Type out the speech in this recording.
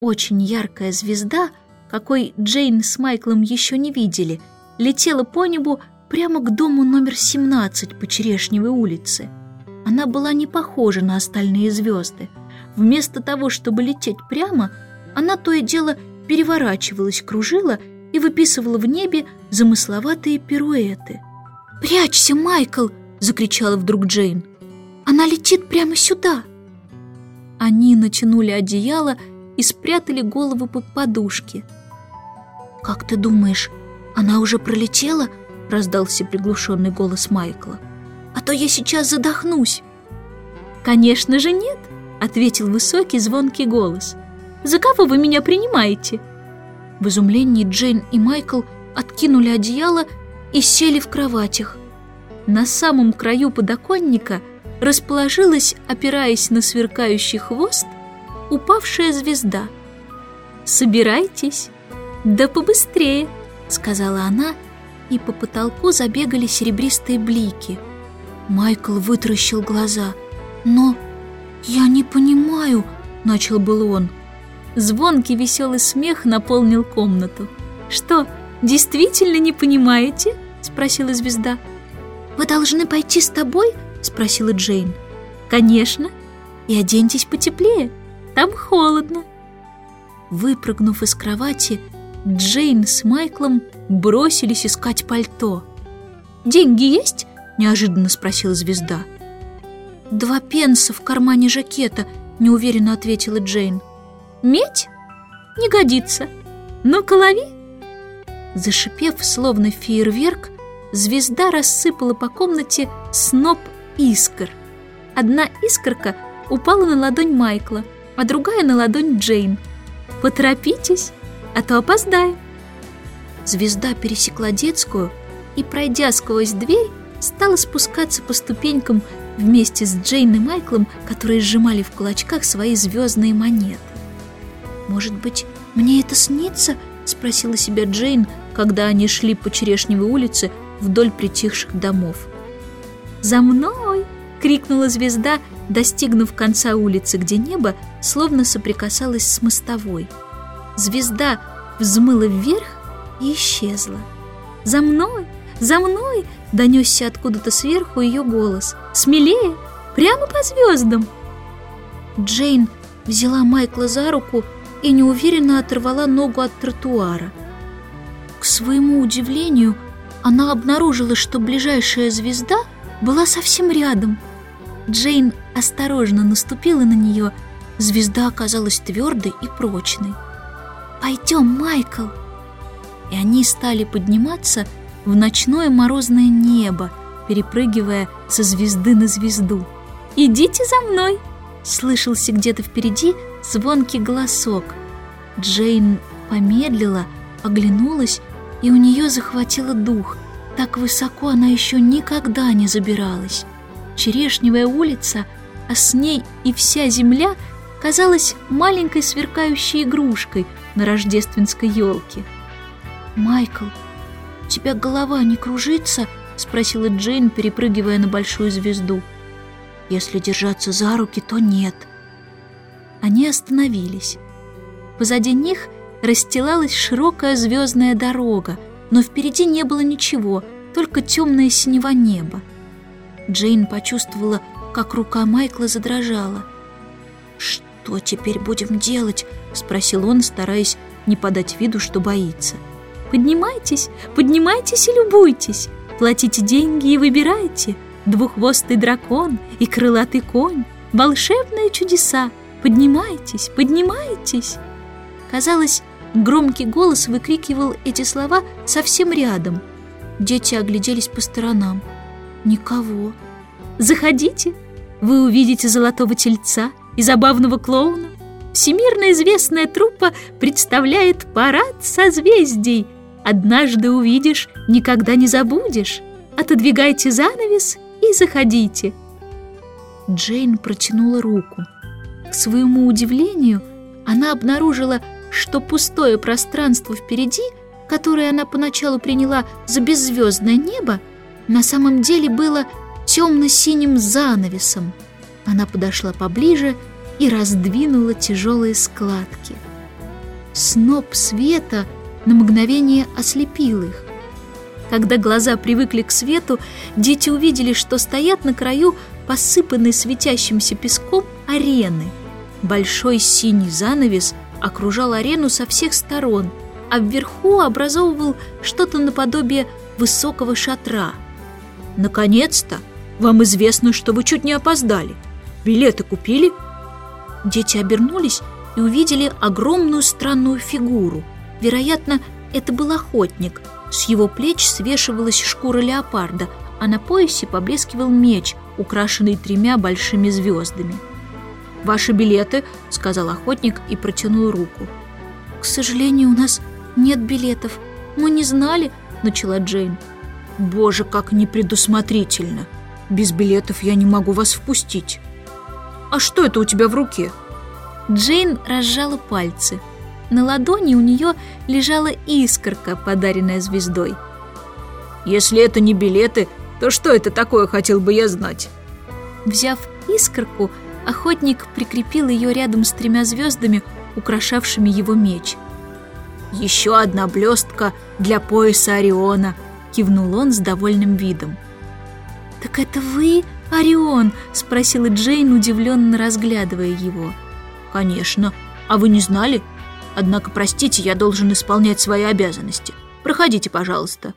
Очень яркая звезда, какой Джейн с Майклом еще не видели, летела по небу прямо к дому номер 17 по Черешневой улице. Она была не похожа на остальные звезды. Вместо того, чтобы лететь прямо, она то и дело переворачивалась, кружила и выписывала в небе замысловатые пируэты. «Прячься, Майкл!» — закричала вдруг Джейн. «Она летит прямо сюда!» Они натянули одеяло и спрятали голову под подушки. «Как ты думаешь, она уже пролетела?» — раздался приглушенный голос Майкла. «А то я сейчас задохнусь!» «Конечно же нет!» — ответил высокий звонкий голос. «За кого вы меня принимаете?» В изумлении Джейн и Майкл откинули одеяло и сели в кроватях. На самом краю подоконника расположилась, опираясь на сверкающий хвост, упавшая звезда. «Собирайтесь, да побыстрее», — сказала она, и по потолку забегали серебристые блики. Майкл вытаращил глаза. «Но я не понимаю», — начал был он. Звонкий веселый смех наполнил комнату. «Что, действительно не понимаете?» — спросила звезда. «Вы должны пойти с тобой?» — спросила Джейн. «Конечно. И оденьтесь потеплее. Там холодно». Выпрыгнув из кровати, Джейн с Майклом бросились искать пальто. «Деньги есть?» — неожиданно спросила звезда. «Два пенса в кармане жакета», — неуверенно ответила Джейн. «Медь? Не годится. Ну-ка лови!» Зашипев, словно фейерверк, звезда рассыпала по комнате сноп искр. Одна искорка упала на ладонь Майкла, а другая на ладонь Джейн. «Поторопитесь, а то опоздаем!» Звезда пересекла детскую и, пройдя сквозь дверь, стала спускаться по ступенькам вместе с Джейн и Майклом, которые сжимали в кулачках свои звездные монеты. «Может быть, мне это снится?» — спросила себя Джейн, когда они шли по Черешневой улице вдоль притихших домов. «За мной!» — крикнула звезда, достигнув конца улицы, где небо словно соприкасалось с мостовой. Звезда взмыла вверх и исчезла. «За мной! За мной!» — донесся откуда-то сверху ее голос. «Смелее! Прямо по звездам!» Джейн взяла Майкла за руку и неуверенно оторвала ногу от тротуара. К своему удивлению, она обнаружила, что ближайшая звезда была совсем рядом. Джейн осторожно наступила на нее. Звезда оказалась твердой и прочной. «Пойдем, Майкл!» И они стали подниматься в ночное морозное небо, перепрыгивая со звезды на звезду. «Идите за мной!» Слышался где-то впереди звонкий голосок. Джейн помедлила, оглянулась, и у нее захватило дух. Так высоко она еще никогда не забиралась. Черешневая улица, а с ней и вся земля казалась маленькой сверкающей игрушкой на рождественской елке. «Майкл, у тебя голова не кружится?» — спросила Джейн, перепрыгивая на большую звезду. «Если держаться за руки, то нет». Они остановились. Позади них расстилалась широкая звездная дорога, но впереди не было ничего, только темное синего неба. Джейн почувствовала, как рука Майкла задрожала. «Что теперь будем делать?» — спросил он, стараясь не подать виду, что боится. «Поднимайтесь, поднимайтесь и любуйтесь, платите деньги и выбирайте. Двуххвостый дракон и крылатый конь, волшебные чудеса. Поднимайтесь, поднимайтесь!» Казалось, громкий голос выкрикивал эти слова совсем рядом. Дети огляделись по сторонам. Никого. «Заходите! Вы увидите золотого тельца и забавного клоуна. Всемирно известная труппа представляет парад созвездий. Однажды увидишь, никогда не забудешь. Отодвигайте занавес и заходите». Джейн протянула руку. К своему удивлению, она обнаружила что пустое пространство впереди, которое она поначалу приняла за беззвездное небо, на самом деле было темно-синим занавесом. Она подошла поближе и раздвинула тяжелые складки. Сноп света на мгновение ослепил их. Когда глаза привыкли к свету, дети увидели, что стоят на краю посыпанной светящимся песком арены. Большой синий занавес окружал арену со всех сторон, а вверху образовывал что-то наподобие высокого шатра. «Наконец-то! Вам известно, что вы чуть не опоздали. Билеты купили?» Дети обернулись и увидели огромную странную фигуру. Вероятно, это был охотник. С его плеч свешивалась шкура леопарда, а на поясе поблескивал меч, украшенный тремя большими звездами. «Ваши билеты», — сказал охотник и протянул руку. «К сожалению, у нас нет билетов. Мы не знали», — начала Джейн. «Боже, как непредусмотрительно! Без билетов я не могу вас впустить». «А что это у тебя в руке?» Джейн разжала пальцы. На ладони у нее лежала искорка, подаренная звездой. «Если это не билеты, то что это такое, хотел бы я знать?» Взяв искорку, охотник прикрепил ее рядом с тремя звездами, украшавшими его меч. «Еще одна блестка для пояса Ориона», — кивнул он с довольным видом. «Так это вы, Орион?» — спросила Джейн, удивленно разглядывая его. «Конечно. А вы не знали? Однако, простите, я должен исполнять свои обязанности. Проходите, пожалуйста».